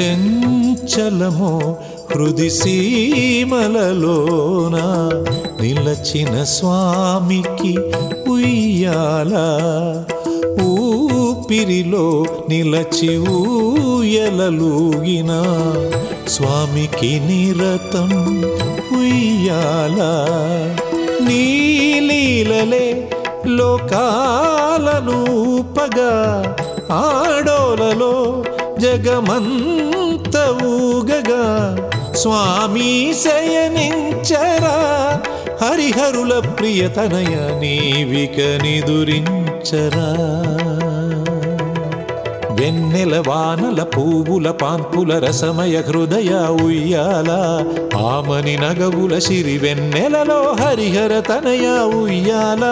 చెంచలమో హృది సీమలలోన నిలచిన స్వామికి ఉయ్యాల. ఊపిరిలో నిలచి ఊయలలూగిన స్వామికి నిరతం ఉయ్యాల. నీలీలలే లోకాలను పగా ఆడోలలో జగమంత ఊగగా స్వామి శయనించరా హరిహరుల ప్రియతనయ నీవిక నిదురించరా. వెన్నెల వానల పువ్వుల పాన్పుల రసమయ హృదయ ఉయ్యాల ఆమని నగవుల సిరి వెన్నెలలో హరిహర తనయ ఉయ్యాల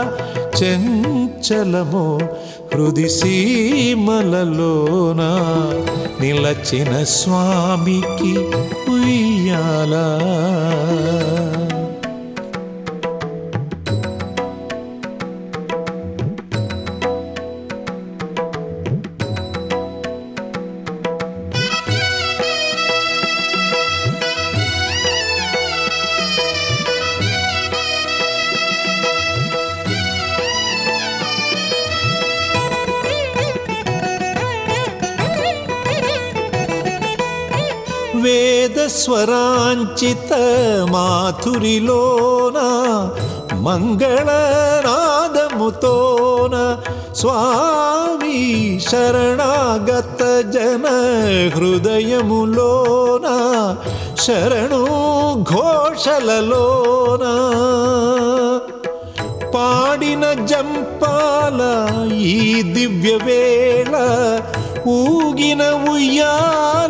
చెంచలమో హృది సీమలలోన నిలచిన స్వామికి ఉయ్యాలా. వేదస్వరాంచిత మాధురిలోన మంగళనాదముతోన స్వామి శరణాగత జన హృదయములోన శరణు ఘోషలలోన పాడిన జంపాల ఈ దివ్య వేళ ఊగిన ఉయ్యాల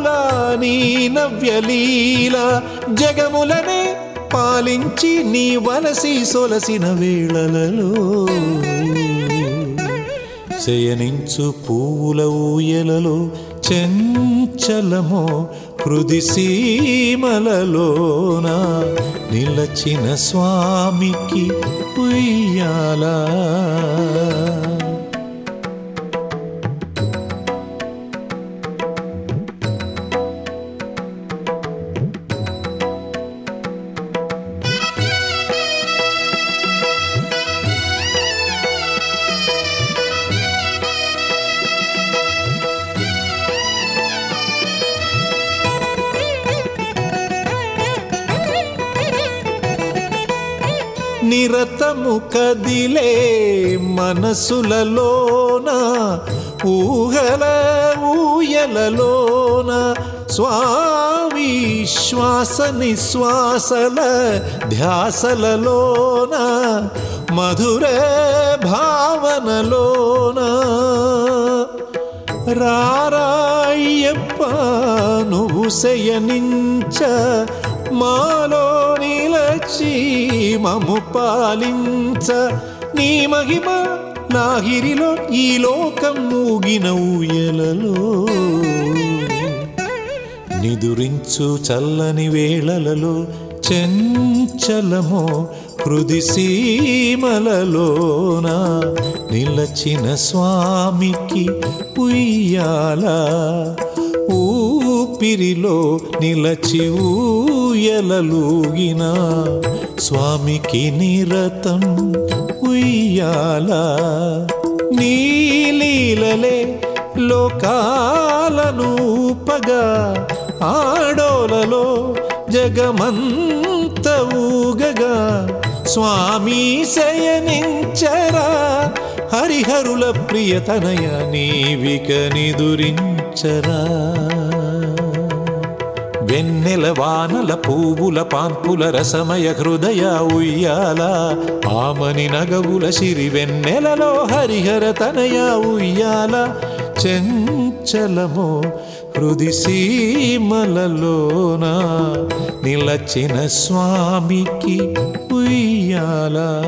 నీ నవ్యలీల జగములనే పాలించి నీ వలసి సొలసిన వేళలలో. శయనించు పూల ఊయలలో చెంచలమో హృది సీమలలోన నిలచిన స్వామికి ఉయ్యాలా. నిరతము కదిలే మనసులలోన ఊహల ఊయలలోన స్వామి శ్వాస నిశ్వాసల ధ్యాసలలోన మధుర భావనలోన. రారాయ్యప్ప నువ్వు శయనించ మాలో నిలచి మము పాలించ నీ మహిమ లాహిరిలో ఈ లోకం మూగిన ఊయలలో. నిదురించు చల్లని వేళలలో చెంచలమో హృది సీమలలోన నిలచిన స్వామికి ఉయ్యాల. ఊపిరిలో నిలచి ఊయలలూగిన స్వామికి నిరతం ఉయ్యాల. నీలీలలే లోకాలను పగా ఆడోలలో జగమంత ఊగగా. స్వామి శయనించరా హరిహరుల ప్రియతనయ నీవిక నిదురించరా. వెన్నెల వానల పూవుల పాన్పుల రసమయ హృదయ ఉయ్యాల ఆమని నగవుల సిరి వెన్నెలలో హరిహర తనయ ఉయ్యాల. చెంచలమో హృది సీమలలోన నిలచిన స్వామికి ఉయ్యాలా.